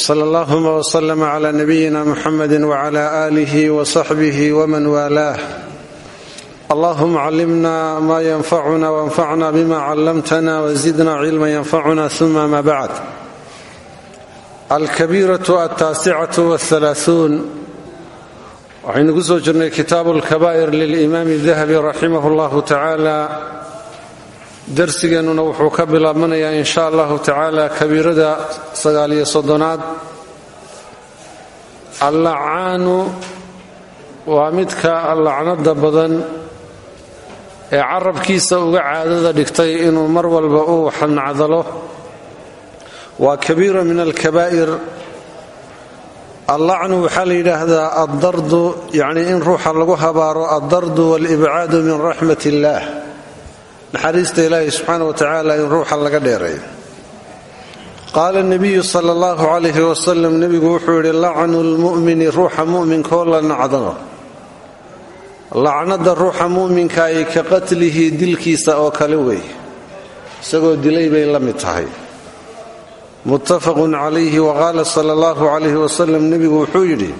sal allahuma wslm cla nabiyina muxamedi wcla alih wsaxbih wman waalaah allahuma callimna ma yanfacuna wanfacna bima callamtna wzidna cilma yanfacuna uma ma bacd alkabiiratu altaasicatu walaauun waxaynu ku soo jirnay kitaabu lkabaa'ir lilimaami dahabi raximah llahu tacaala darsigeennuna wuxuu ka bilaabmanayaa in sha allahu tacaala kabiirada sagaaliyo soddonaad. Allacaanu waa midka lacnada badan ee carabkiisa uga caadada dhigtay inuu mar walba uu nacdalo waa kabiira min alkabaa'ir. Allacnu waxaa la yidhaahdaa addardu yacnii in ruuxa lagu habaaro addardu waalibcaadu min raxmat illaah naxariista ilaahi subxaana wa tacaala in ruuxa laga dheereeyo. Qaala nebiyu sala allahu calayhi wasalam nebigu wuxuu yidhi lacnu lmu'mini ruuxa mu'minkoo la nacdano lacnada ruuxa mu'minka ay ka qatlihi dilkiisa oo kale weeye isagoo dilay bay la mid tahay. Muttafaqun calayhi waqaala sala allahu calayhi wasalam nebigu wuxuu yidhi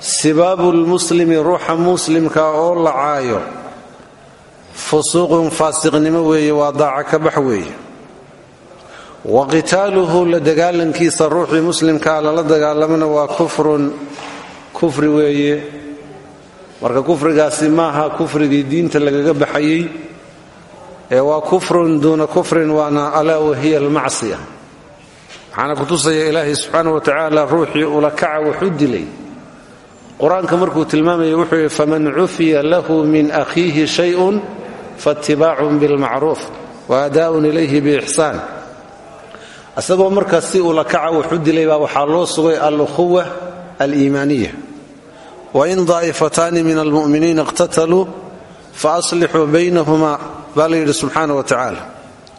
sibaabu lmuslimi ruuxa muslimka oo la caayo fusuuqun faasiqnimo weeye waa daaca ka bax wa qitaaluhu la dagaalankiisa ruuxii muslimkaa lala dagaalamana waa kufrun kufri weeye. Marka kufrigaasi maaha kufrigii diinta lagaga baxayey ee waa kufrun duuna kufrin waana alaa wahiya almacsiya. Waxaana kutusaya ilaahay subxaana wa tacaala ruuxii ulakaca wuxu dilay. Qur'aanka markuu tilmaamaya wuxuu yidhi faman cufiya lahu min akhiihi shayun faatibaacun bilmacruuf wa adaaun ilayhi biixsaan. Isagoo markaas si ula kaca wuxu dilay baa waxaa loo sugay alukhuwa aliimaaniya wain daa'ifataani min almu'miniina iqtataluu faaslixuu baynahuma baa la yidhi subxaana wa tacaala.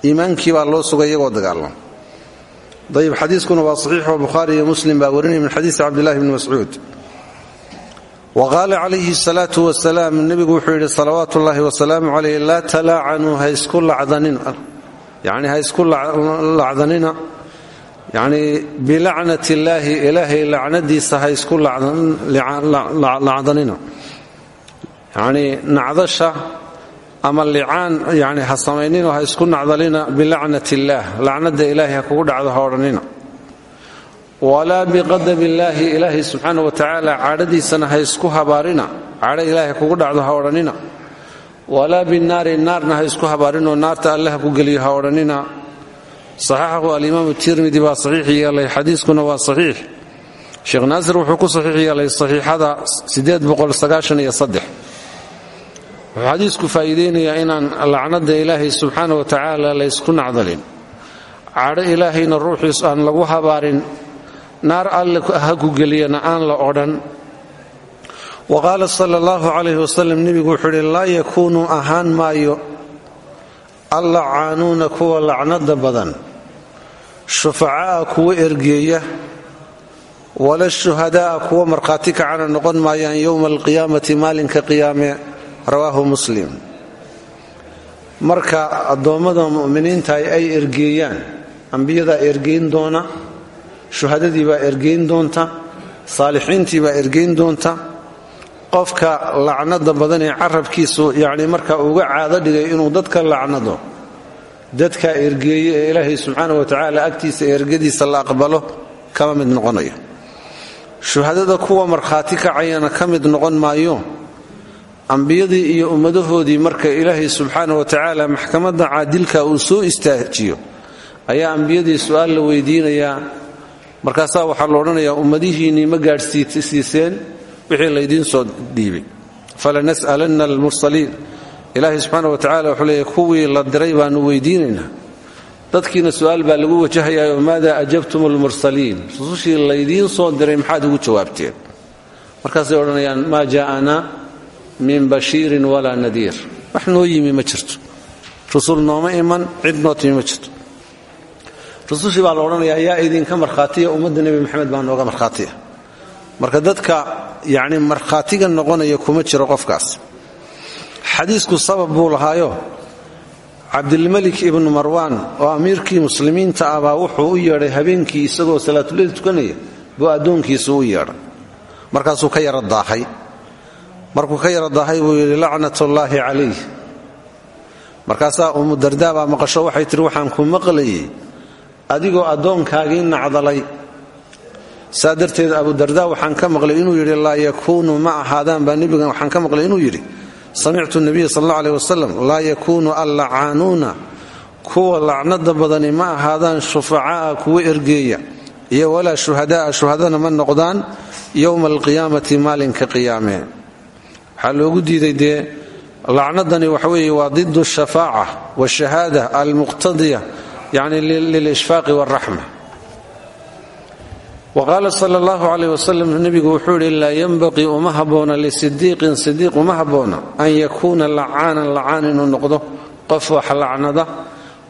Iimaankii baa loo sugay iyagoo dagaalama ayib xadiiskuna waa iyo muslim baa warinaya min xadiisi cabdillahi bni waqaala calayhi salaatu wasalaam nebigu wuxuu yidhi salawaatu ullaahi wasalaamu calayh laa talaacanuu yani ha isku lacdanina yani bilacnat illaahi ilaahay lacnadiisa ha isku lacdanina yani nacdasha ama licaan yani ha samaynino ha isku nacdalina bilacnat illaah lacnada ilaahay ha kugu dhacdo walaa biqadab illaahi ilaahay subxaana wa tacaala cadhadiisana ha isku habaarina cadho ilaahay kugu dhacdo ha odhanina walaa binaari naarna ha isku habaarinoo naarta alle ha ku geliyo ha odhanina saxaxahu alimaamu tirmidi baa saxiix yeelay xadiiskuna waa saxiix sheekh naasir wuxuu ku saxiix yeelay saxiixada wuxuu xadiisku faa'iideynayaa inaan lacnada ilaahay subxaana wa tacaala laysku nacdalin cadho ilaahayna ruuxiis aan lagu habaarin naar alle ha ku geliyana aan la odhan. Wa qaala sala allahu calayh wasalam nebigu wuxuu idhi laa yakuunu ahaan maayo allacaanuuna kuwa lacnada badan. Shufacaa'a kuwa ergeeya wala shuhadaa'a kuwa markhaati kacana noqon maayaan yowma alqiyaamati maalinka qiyaame rawaahu muslim. Marka addoommada mu'miniinta ay ergeeyaan ambiyadaa ergeyn doona shuhadadii baa ergeyn doonta saalixiintii baa ergeyn doonta qofka lacnada badan ee carabkiisu yacni marka uga caado dhigay inuu dadka lacnado dadka ergeeye ee ilaahay subxaana wa tacaala agtiisa ergadiisa la aqbalo kama mid noqonayo. Shuhadada kuwa markhaati kacayana ka mid noqon maayo ambiyadii iyo ummadahoodii marka ilaahay subxaana wa tacaala maxkamadda caadilka uu soo istaajiyo ayaa ambiyadii su'aal la weydiinayaa markaasaa waxaa la odhanayaa ummadihiinnii ma gaadhsiiseen wixii laydiin soo dhiibay. Falanas'alanna almursaliin. Ilaahay subxaana wa tacala wuxuu leeyahy kuwii la diray baannu weydiinaynaa. Dadkiina su'aal baa lagu wajahayaa maada ajabtum almursaliin? Rusushii laydiin soo diray maxaad ugu jawaabteen? Markaasay odhanayaan maa jaa'anaa min bashiirin walaa nadiir. Wax noo yimi ma jirto. Rusul iman cid noo jirto rusushii baa la odhanayaa yaa idinka markhaatiya ummadda nebi maxamed baa nooga markhaatiya. Marka dadka yacni markhaatiga noqonaya kuma jiro qofkaas. Xadiisku sabab buu lahaayo. Cabdilmalik ibnu marwaan oo amiirkii muslimiinta ah baa wuxuu u yeedhay habeenkii isagoo salaatuleyl tukanaya buu addoonkiisu u yeedhay. Markaasuu ka yara daahay. Markuu ka yara daahay buu yidhi lacnatullaahi calayh markaasaa umu dardaa baa maqasho waxay tihi waxaan ku maqlayey adigoo addoonkaagii nacdalay. Saa darteed abudarda waxaan ka maqlay inuu yidhi laa yakuunu ma ahaadaan baa nebigan waxaan ka maqlay inuu yidhi. Samictu nabiya sal alla aleh wasalam laa yakuunu allacaanuuna kuwa lacnada badani ma ahaadaan shufacaa'a kuwa ergeeya iyo walaa shuhada'a shuhadana ma noqdaan yowma alqiyaamati maalinka qiyaame. Waxaa loogu diiday dee lacnadani waxaweeye waa didu shafaaca washahaada almuqtadiya yani lilishfaaqi wاlraxma waqaala sal اllahu alayh wasalam nebigu wuxuu yidhi laa yenbaqii uma habboona lisidiiqin sidiiq uma habboona an yakuuna lacaanan lacaan inuu noqdo qof wax lacnada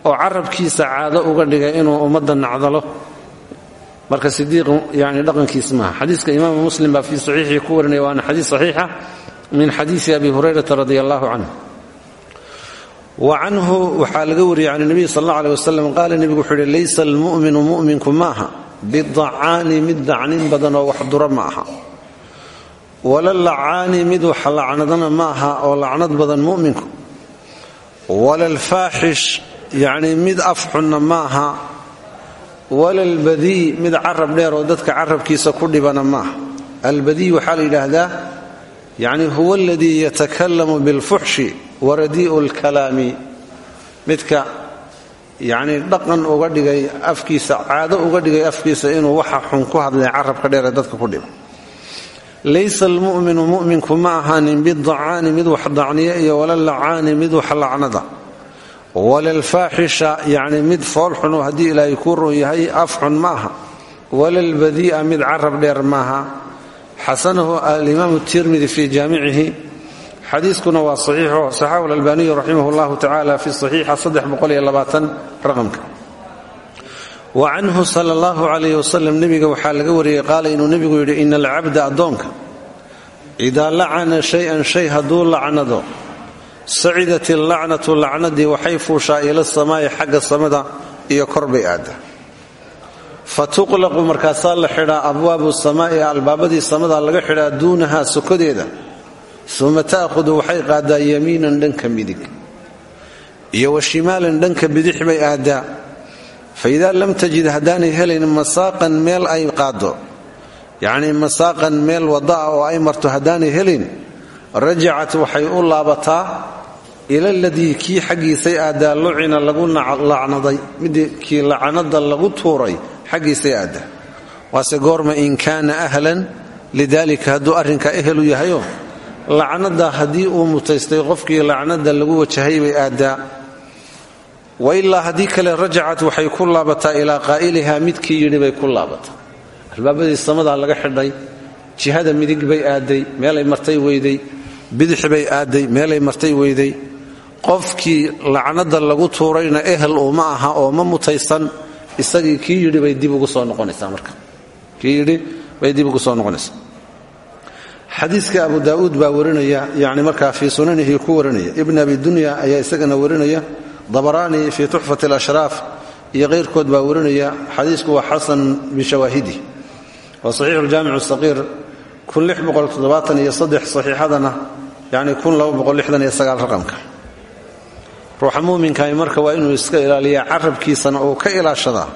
oo carabkiisa caado uga dhigay inuu ummadda nacdalo marka sidiiq yani dhaqankiis maaha xadiiska imaamu muslim baa fii saxiixii ku warinaya waana min xadiisi abi hurayrata radi allahu canh wa canhu waxaa laga wariyey can nabiy sal alla aleh wasalam qaala nebigu wuxuu yidhi laysa almu'minu mu'minku maaha bidacaani mid dacnin badan oo wax dura ma aha. Wala lacaani mid wax lacnadana ma aha oo lacnad badan mu'minku. Wala alfaaxish yacni mid afxunna ma aha. Wala albadii mid carab dheer oo dadka carabkiisa ku dhibana maaha albadii waxaa la yidhaahdaa yacni huwa aladii yatakalamu waradii'u lkalaami midka yacni dhaqan uga dhigay afkiisa caado uga dhigay afkiisa inuu waxa xun ku hadlay carabka dheeree dadka ku dhiba laysa almu'minu mu'minku ma ahaanin bidacaani mid wax dacniya iyo wala lacaani mid wax lacnada wala alfaaxisha yacni mid foolxun oo haddii ilaahay kuu ron yahay afxun ma aha. Wala albadii'a mid carab dheer maaha xasanahu alimaamu tirmidi fii jaamicihi xadiiskuna waa saxiixo saxaxu alalbaaniyu raximah llahu tacala fi saxiixa raqamka. Wa canhu sala allahu calayh wasalam nebiga waxaa laga wariyey qaala inuu nebigu yidhi ina alcabda addoonka idaa lacana shay-an shay hadduu lacnado sacidat illacnatu lacnadii waxay fuushaa ila samaa'i xagga samada iyo korbay aadda. Fa tuqlaqu markaasaa la xidhaa abwaabu samaa'i albaabadii samada laga xidhaa duunaha sokodeeda uma ta'hudu waxay qaaddaa yamiinan dhanka midig. Iyo wa shimaalan dhanka bidix bay aaddaa. Fa idaa lam tajid haddaanay helayn masaaqan meel ay qaaddo yacnii masaaqan meel wadda ah oo ay marto haddaanay helin rajacat waxay u laabataa ila ladii kii xaggiisay aaddaa lucina lagu lacnaday midii kii lacnada lagu tuuray xaggiisay aaddaa. Waase goorma in kaana ahlan lidalika hadduu arrinkaa ehelu yahayo lacnada haddii uu mutaystay qofkii lacnada lagu wajahay bay aaddaa. Wa ilaa haddii kale rajacat waxay ku laabataa ilaa qaa'iliha midkii yidhi bay ku laabataa. Albaabadii samadaa laga xidhay jihada midig bay aaday meelay martay weyday bidix bay aaday meelay martay weyday. Qofkii lacnada lagu tuurayna ehel uma aha oo ma mutaysan isagii kii yidhi bay dib ugu soo noqonaysaa marka. Kii yidhi bay dib ugu soo noqonaysaa xadiiska abu daa'uud baa warinaya yani markaa fii sunanihi ku warinaya. Ibn abi dunya ayaa isagana warinaya. Dabaraani fii tuxfat alashraaf iyo keyrkood baa warinaya. Xadiisku waa xasan bishawaahidih waa saxiixu ljaamic saqiir saxiixadana yani raqamka. Ruuxa muuminkahi marka waa inuu iska ilaaliyaa carabkiisana uu ka ilaashadaa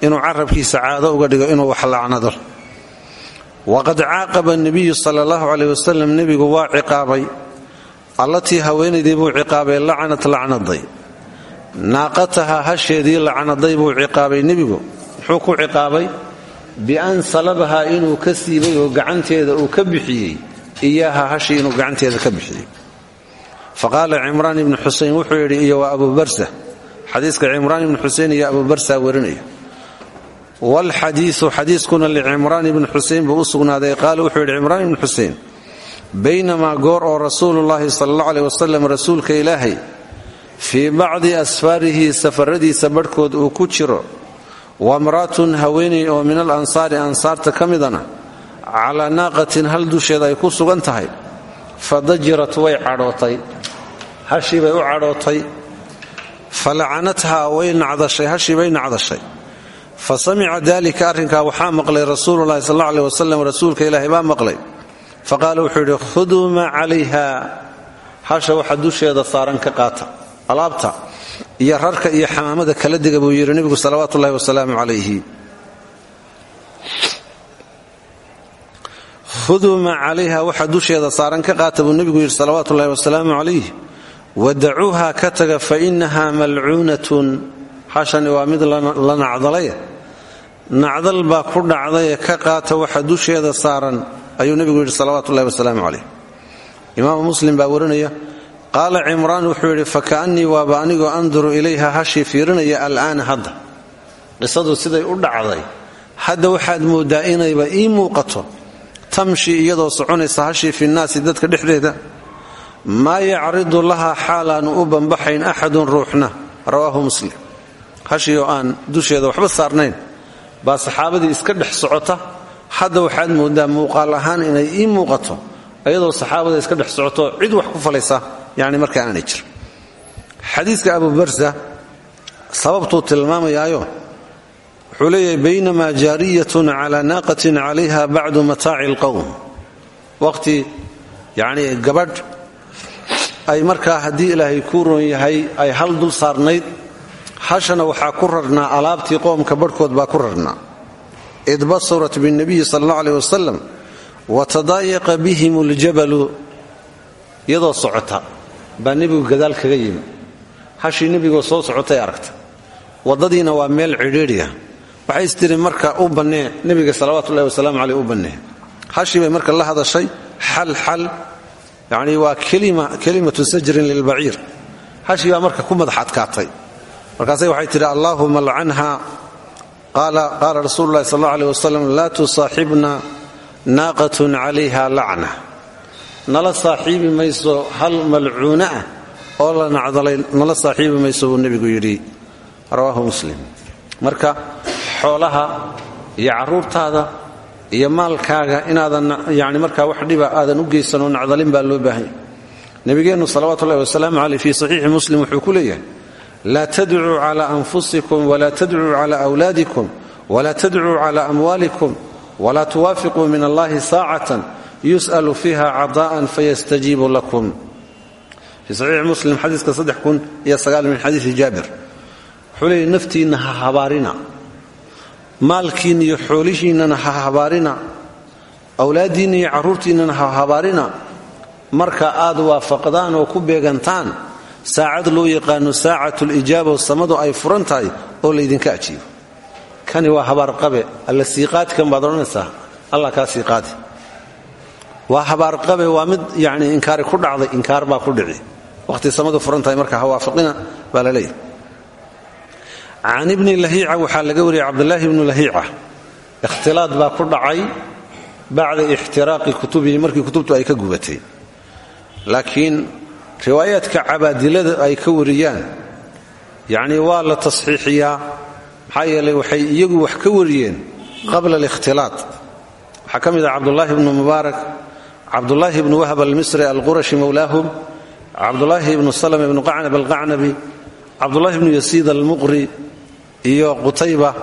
inuu carabkiisa caado uga dhigo inuu wax lacnado waqad caaqaba nabiyu sal allahu caleyh wasalam nebigu waa ciqaabay. Allatii haweenaydii buu ciqaabay lacanat lacnaday naaqataha hasheedii lacnaday buu ciqaabay nebigu. Muxuu ku ciqaabay? Bian salabahaa inuu ka siibay oo gacanteeda uu ka bixiyey iyaaha hashii inuu gacanteeda ka bixiyey. Faqaala cimraan ibnu xuseyn wuxuu yidhi iyo waa abu barsa xadiiska cimraan ibni xusein iyo abubarsaa warinaya waalxadiiu xadiiskuna licimraan ibni xusein buu u sugnaaday qaala wuxuu yidhi cimraan ibni xusein baynamaa goor oo rasuulullaahi sala allah aleh wasalam rasuulka ilaahay fii bacdi asfaarihi safaradiisa barhkood uu ku jiro wamra'atun haweenay oo min al ansaari ansaarta ka midana calaa naaqatin hal dusheeda ay ku sugan tahay fadajirat way cadhootay hashii bay u cadhootay fa lacanathaa way nacdashay hashii bay nacdashay fa samica daalika arrinkaa waxaa maqlay rasuululahi sal alla aleh wasalam rasuulka ilaahay baa maqlay. Fa qaala wuxuu yidhi khuduu maa calayha. Hasha waxa dusheeda saaran ka qaata alaabta iyo rarka iyo xamaamada kala dega buu yidhi nebigu salawaatu ullahi wasalaamu calayhi. Khuduu maa calayha waxa dusheeda saaran ka qaata buu nebigu yidhi salawaatu ullahi wasalaamu calayh wadacuuha ka waa mid la nacdal baa ku dhacdaye ka qaata waxa dusheeda saaran ayuu nebigu yidhi salawaatu ullahi wasalaamu calayh. Imaamu muslim baa warinaya qaala cimraan wuxuu yidhi fakaannii waaba anigoo anduru ilayha hashii fiirinaya al'aana hadda. Qisadu siday u dhacday. Hadda waxaad mooddaa inayba ii muuqato. Tamshi iyadoo soconaysa hashii fi nnaasi dadka dhexdeeda. Maa yacridu lahaa xaalaanu u bambaxayn axadun ruuxna. Rawaahu muslim. Hashii aan dusheeda waxba saarnayn baa saxaabadii iska dhex socota. Hadda waxaad mooddaa muuqaal ahaan inay ii muuqato iyadoo saxaabada iska dhex socoto cid wax ku falaysa yani marka aanay jir xadiiska abu barsa sababtuu tilmaamayaayo wuxuu leeyahay baynamaa jaariyatun calaa naaqatin calayha bacdu mataaci alqowm waqhti yacnii gabadh ay markaa haddii ilaahay kuu roon yahay ay hal dul saarnayd hashana waxaa ku rarnaa alaabtii qoomka barhkood baa ku rarnaa. Id basurat binnabiyi sala allah aleh wasalam watadaayaqa bihim aljabalu iyadoo socota baa nebigu gadaal kaga yimi. Hashii nebigoo soo socotay aragta waddadiina waa meel cidhiidhiya. Waxay istiri marka u bannee nebiga salawaatuullahi wasalaamu caleyh u bannee. Hashii marka la hadashay xal xal yacnii waa kelimatu sajrin lilbaciir hashii baa marka ku madax adkaatay markaasay waxay tidhi allaahuma lcanha qaala rasuulu llahi sal alla aleh wasalam laa tusaaxibna naaqatun calayha lacna. Nala saaxiibi mayso hal malcuuna ah oo la nacdalay nala saaxiibi mayso buu nebigu yidhi muslim. Marka xoolaha iyo carruurtaada iyo maalkaaga inaadan yani markaa wax dhiba aadan u geysanoo nacdalin baa loo baahanya nebigeennu salawatu ullahi wasalaamu caleyh fii saxiixi muslim wuxuu ku leeyahay laa tadcuu cala anfusikum walaa tadcuu cala awlaadikum walaa tadcuu cala amwaalikum walaa tuwaafiquu min allahi saacatan yus'alu fiiha cada'an fayastajiibu lakum fii saxiixi muslim xadiiska min xadiisi jaabir wuxuu leeyay naftiinna ha habaarina maalkiinna iyo xoolihiinnana ha habaarina awlaaddiinna iyo carruurtiinnana ha habaarina marka aad waafaqdaan oo ku beegantaan saacad loo yaqaano saacatulijaaba samadu ay furan tahay oo laydinka ajiibo. Kani waa habaarqabe alla siiqaadkan baad odhanaysaa? Allah kaa siiqaadi. Waa habaarqabe waa mid yani inkaari ku dhacday inkaar baa ku dhici. Waqhti samadu furan tahay marka ha waafaqina baa la leeyahy can ibni lahiica waxaa laga wariyey cabdulaahi ibnu lahiica. Ikhtilaad baa ku dhacay bacda ixtiraaqi kutubihi markii kutubtu ay ka gubatay riwaayaadka cabaadilada ay ka wariyaan yacnii waa la tasxiixiyaa maxaa yeelay waxay iyagu wax ka wariyeen qabla alikhtilaad waxaa ka mid ah cabdulaahi ibnu mubaarak cabdulaahi ibnu wahab almisri alqurashi mowlaahum cabdulaahi ibnu salm ibnu qacnab alqacnabi cabdulaahi ibnu yasiid almuqri iyo qutayba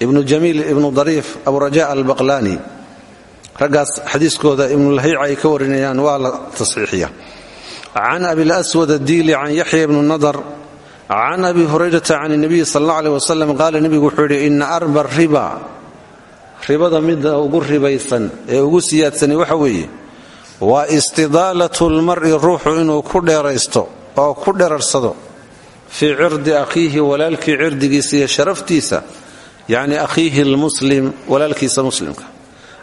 ibnu jamiil ibnu dariif aburaja albaqlaani. Raggaas xadiiskooda ibnulahiica ay ka warinayaan waa la tasxiixiya can abilaswad addiili can yaxya ibnu nadar can abi hurayrata can nabiyi sal alla aleh wasalam qaala nebigu wuxuu yidhi ina arba riba ribada midda ugu ribaysan ee ugu siyaadsani waxa weeye waa istidaalatu lmar'i ruuxu inuu ku dheeraysto oo ku dherarsado fii cirdi akhiihi walaalkii cirdigiisa iyo sharaftiisa yacni akhiihi lmuslim walaalkiisa muslimka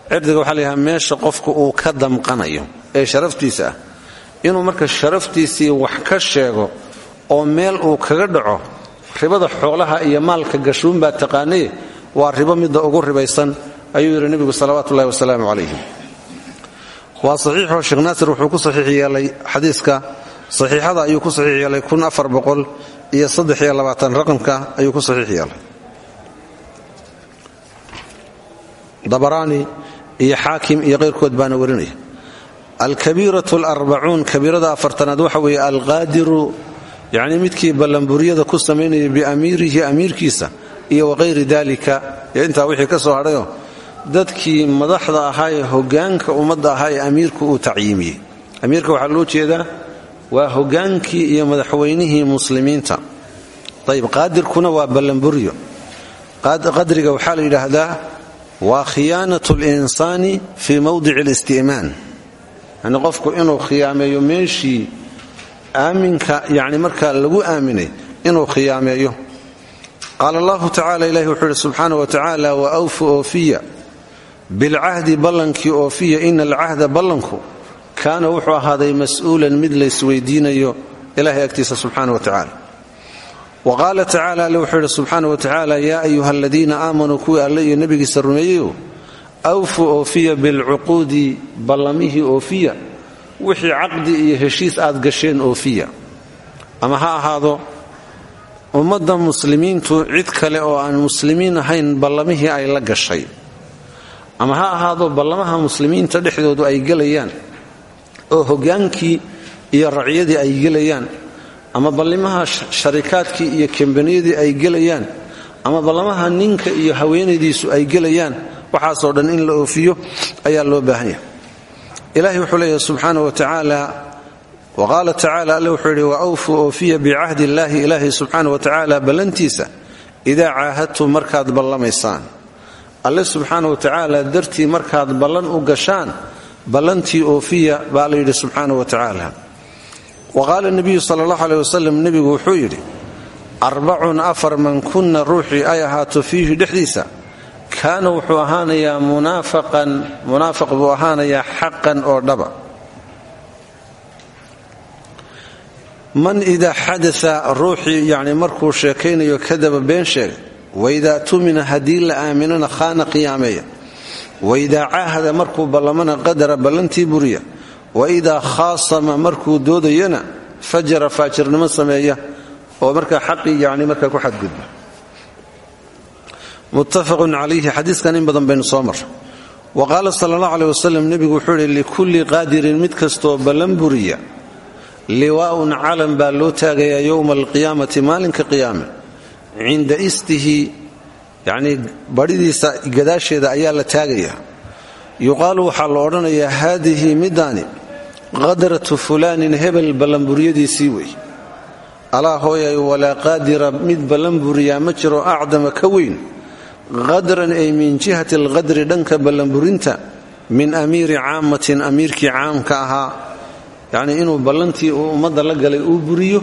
cirdiga waxaa layahaa meesha qofku uu ka damqanayo ee sharaftiisa ah inuu marka sharaftiisii wax ka sheego oo meel uu kaga dhaco ribada xoolaha iyo maalka gashuunbaa taqaanaye waa ribo midda ugu ribaysan ayuu yidhi nebigu salawaatu ullahi wasalaamu calayhi. Waa saxiixoo sheekh naasir wuxuu ku saxiix yeelay xadiiska. Saxiixada ayuu ku saxiix yeelay iyo saddex iyo labaatan raqamka ayuu ku saxiix yeelay iyo xaakim iyo qayrkood baana warinaya alkabiiratu alarbacuun kabiirada afartanaad waxa weeye alqaadiru yacnii midkii ballanburyada ku samaynaya biamiirihi amiirkiisa iyo waqayri dalika iyo wixii ka soo hadhayo dadkii madaxda ahaa ee hogaanka ummadda ahaa ee amiirku uu tacyiimiyey. Amiirka waxaa loo jeedaa waa hogaankii iyo madaxweynihii muslimiinta. Ayb qaadirkuna waa ballanburyo. Qadriga waxaa la yidhaahdaa waa khiyaanat linsaani fii mowdici alisti'maan yani qofku inuu khiyaameeyo meeshii aaminka yani markaa lagu aaminay inuu khiyaameeyo. Qaala allahu tacala ilahi wuxuu ihi subxaana wa tacaala wa awfu oofiya bilcahdi ballankii oofiya ina alcahda ballanku kaana wuxuu ahaaday mas'uulan mid laysweydiinayo ilahay agtiisa subxaana wa tacala wa qaala tacala alle wuxuu yidhi subxaana wa tacaala awfu oofiya bilcuquudi ballamihii oofiya wixii caqdi iyo heshiis aad gasheen oofiya ama ha ahaado ummadda muslimiintu cid kale oo aan muslimiin ahayn ballamihii ay la gashay ama ha ahaado ballamaha muslimiinta dhexdoodu ay gelayaan oo hogaankii iyo raciyadii ay gelayaan ama ballimaha sharikaadkii iyo kambaniyadii ay gelayaan ama ballamaha ninka iyo haweenaydiisu ay gelayaan waxaasoo dhan in la oofiyo ayaa loo baahan yahay ilaahay wuxuu leeyahay subxaana wa tacaala wa qaala tacaala alle wuxuu yidhi wa awfuu oofiya bicahdi illaahi ilaahay subxaana wa tacaala ballantiisa idaa caahadtum markaad ballamaysaan. Alle subxaana wa tacaala dartii markaad ballan u gashaan ballantii oofiya baa la yidhi subxaana wa tacaala. Wa qaala nebiyu sala allahu aleh wasalam nebigu wuxuu yidhi arbacun afar man kunna ruuxii ay ahaato fiihi dhexdiisa kaana wuxuu ahaanayaa munaafaqan munaafiq buu ahaanayaa xaqan oo dhaba. Man idaa xadaa ruuxii yani markuu sheekaynayo kadaba been sheega waidaa tumina haddii la aaminana khaana qiyaameeya. Waidaa caahada markuu ballamana qadara ballantii buriya. Waidaa khaasama markuu doodayana fajara faajirnimo sameeya. Oo markaa xaqii yani markaa ku xadgudba muttafaqun calayhi. Xadiiskan in badan baynu soo marra wa qaala sala allah aleh wasalam nebigu wuxuu ihi likulli qaadirin mid kastoo ballan buriya liwaa'un calan baa loo taagayaa yowma alqiyaamati maalinka qiyaame. Cinda istihi yacnii badhidiisa gadaasheeda ayaa la taagayaa. Yuqaalu waxaa la odhanayaa haadihi middaani qadratu fulaanin hebel ballanburyadiisii wey. Alaa hooyay walaa qaadira mid ballanburiyaa ma jiro acdama ka weyn qadran ay min jihati alqadri dhanka ballanburinta min amiiri caammatin amiirkii caamka ahaa. Yacnii inuu ballantii uu ummadda la galay uu buriyo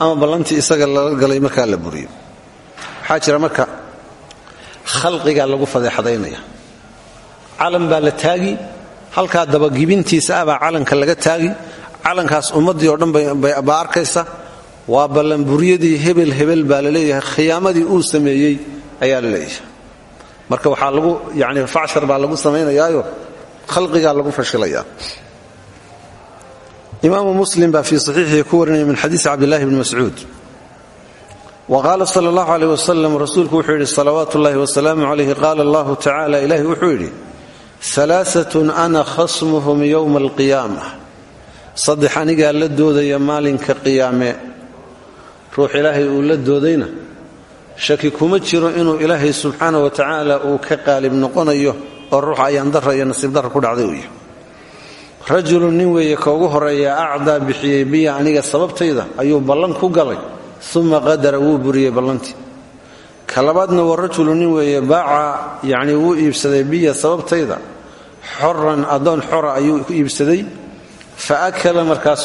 ama ballantii isaga lala galay markaa la buriyo. Waxaa jira marka khalqigaa lagu fadeexadaynaya. Calan baa la taagi halkaa dabagibintiisa ah baa calanka laga taagi. Calankaas ummaddii oo dhan baa arkaysa. Waa ballanburyadii hebel hebel baa la leeyahay uu sameeyey ayaa leeyahay marka waxaa lagu yani facshar baa lagu samaynayaayo khalqigaa lagu fashilayaa imaamu muslim baa fii saxiixihi ku warinaya min xadiisi cabdillahi bni mascuud. Wa qaala sala allahu aleyh wasalam rasuulku wuxuu yidhi salawaatu ullahi wasalaamu calayhi qaala allahu tacala ilaahi wuxuu yidhi alaaatun ana khasmuhum yowma alqiyaama saddex anigaa la doodaya maalinka qiyaame. Ruux ilaahay uu la doodayna shaki kuma jiro inuu ilaahay subxaana wa tacaala uu ka qaalib noqonayo oo ruuxa ayaan dara iyo nasiib darra ku dhacday uu yahay rajulun nin weeye ka ugu horreeya acdaa bixiyey biya aniga sababtayda ayuu ballan ku galay uma qadara wuu buriyey ballantii. Ka labaadna wa rajulu nin weeye baaca yacnii wuu iibsaday biya sababtayda. Xoran addoon xora ayuu iibsaday fa akala markaas